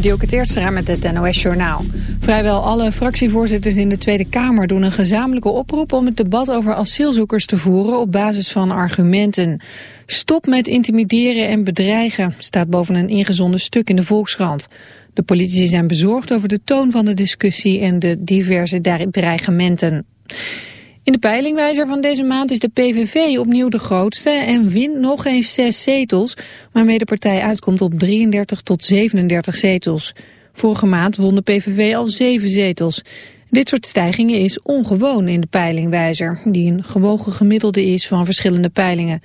Dielke Teertstra met het NOS-journaal. Vrijwel alle fractievoorzitters in de Tweede Kamer doen een gezamenlijke oproep om het debat over asielzoekers te voeren op basis van argumenten. Stop met intimideren en bedreigen, staat boven een ingezonden stuk in de Volkskrant. De politici zijn bezorgd over de toon van de discussie en de diverse dreigementen. In de peilingwijzer van deze maand is de PVV opnieuw de grootste en wint nog eens zes zetels, waarmee de partij uitkomt op 33 tot 37 zetels. Vorige maand won de PVV al zeven zetels. Dit soort stijgingen is ongewoon in de peilingwijzer, die een gewogen gemiddelde is van verschillende peilingen.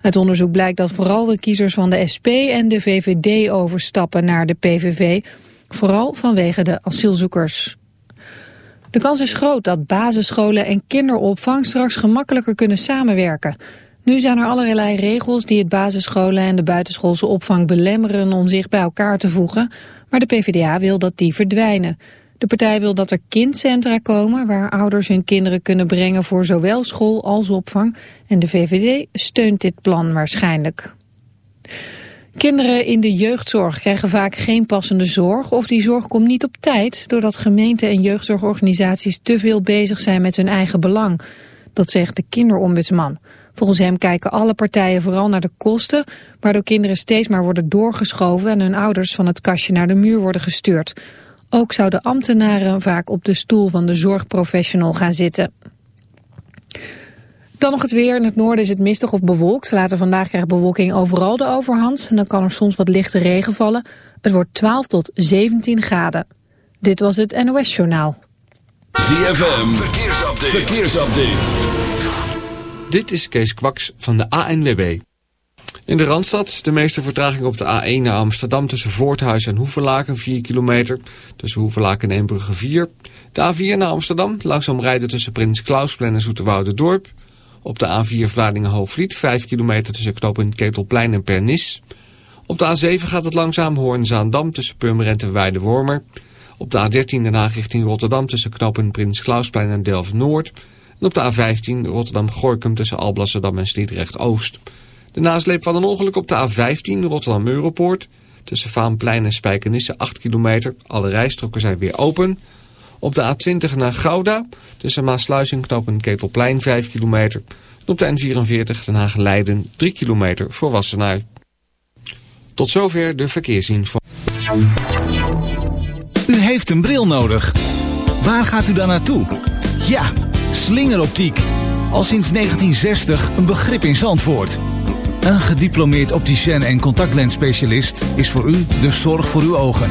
Uit onderzoek blijkt dat vooral de kiezers van de SP en de VVD overstappen naar de PVV, vooral vanwege de asielzoekers. De kans is groot dat basisscholen en kinderopvang straks gemakkelijker kunnen samenwerken. Nu zijn er allerlei regels die het basisscholen en de buitenschoolse opvang belemmeren om zich bij elkaar te voegen, maar de PvdA wil dat die verdwijnen. De partij wil dat er kindcentra komen waar ouders hun kinderen kunnen brengen voor zowel school als opvang en de VVD steunt dit plan waarschijnlijk. Kinderen in de jeugdzorg krijgen vaak geen passende zorg of die zorg komt niet op tijd doordat gemeenten en jeugdzorgorganisaties te veel bezig zijn met hun eigen belang. Dat zegt de kinderombudsman. Volgens hem kijken alle partijen vooral naar de kosten, waardoor kinderen steeds maar worden doorgeschoven en hun ouders van het kastje naar de muur worden gestuurd. Ook zouden ambtenaren vaak op de stoel van de zorgprofessional gaan zitten. Dan nog het weer. In het noorden is het mistig of bewolkt. Later vandaag krijgt bewolking overal de overhand. En dan kan er soms wat lichte regen vallen. Het wordt 12 tot 17 graden. Dit was het NOS Journaal. ZFM. Verkeersupdate. Verkeersupdate. Dit is Kees Kwaks van de ANWB. In de Randstad de meeste vertraging op de A1 naar Amsterdam tussen Voorthuis en Hoevelaken 4 kilometer. Tussen Hoevelaken en Eembrugge 4. De A4 naar Amsterdam langzaam rijden tussen Prins Klausplein en Zoeterwoude Dorp. Op de A4 Vlaardingen-Hoofdvliet 5 kilometer tussen knooppunt Ketelplein en Pernis. Op de A7 gaat het langzaam Hoorn-Zaandam tussen Purmerend en Weide-Wormer. Op de A13 Den Haag richting Rotterdam tussen knooppunt Prins Klausplein en Delft-Noord. En op de A15 Rotterdam-Gorkum tussen Alblasserdam en Sliedrecht-Oost. De nasleep van een ongeluk op de A15 Rotterdam-Europoort. Tussen Vaanplein en Spijkenisse 8 kilometer. Alle rijstroken zijn weer open. Op de A20 naar Gouda. Tussen Maasluis en knooppunt Ketelplein 5 kilometer. Op de N44 Den Haag-Leiden 3 kilometer voor Wassenaar. Tot zover de verkeersinformatie. U heeft een bril nodig. Waar gaat u dan naartoe? Ja, slingeroptiek. Al sinds 1960 een begrip in Zandvoort. Een gediplomeerd opticien en contactlensspecialist is voor u de zorg voor uw ogen.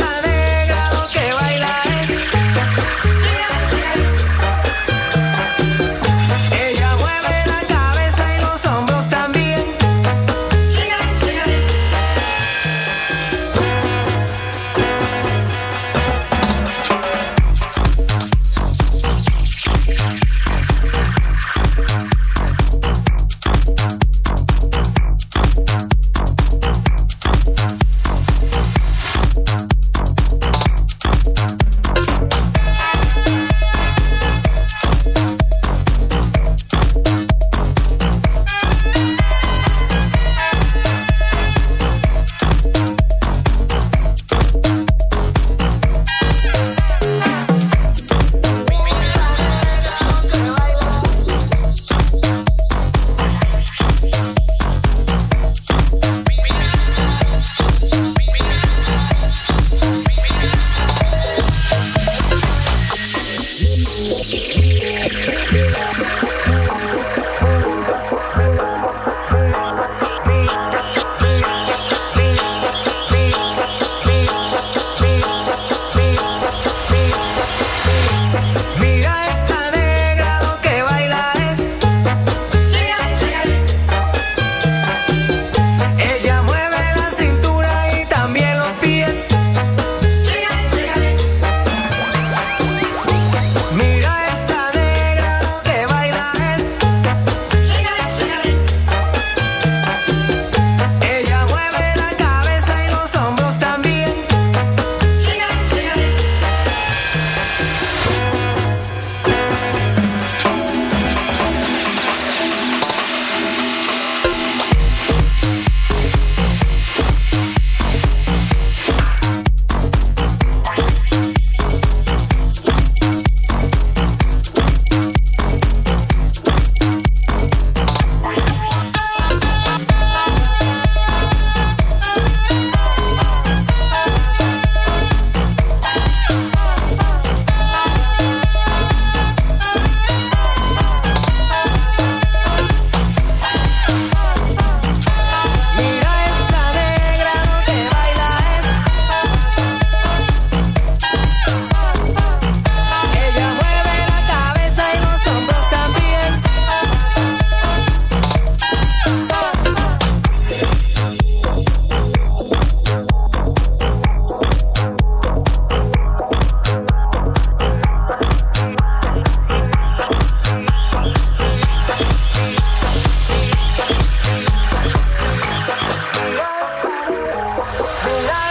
Tonight.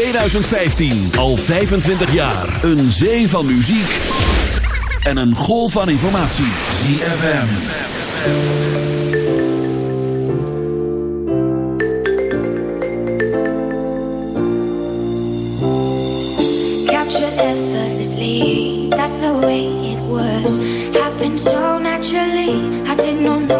2015. Al 25 jaar. Een zee van muziek. En een golf van informatie. ZFM. Captured. That's the way it was. Happened so naturally. I did not know.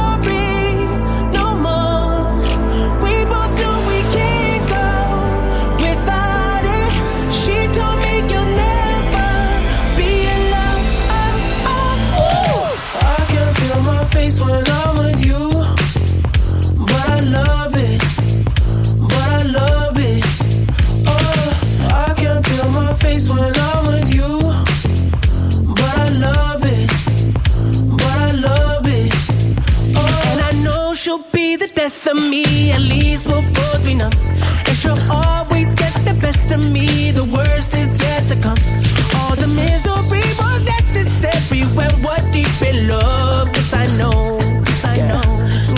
we're deep in love. Yes, I know. Yes, I know.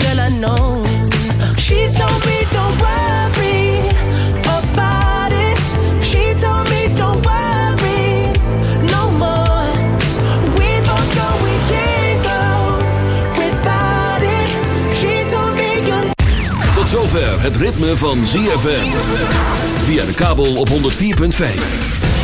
Girl, I know. She told me don't worry about it. She told me don't worry no more. We both know we can't go without it. She told me you're Tot zover het ritme van ZFM. Via de kabel op 104.5.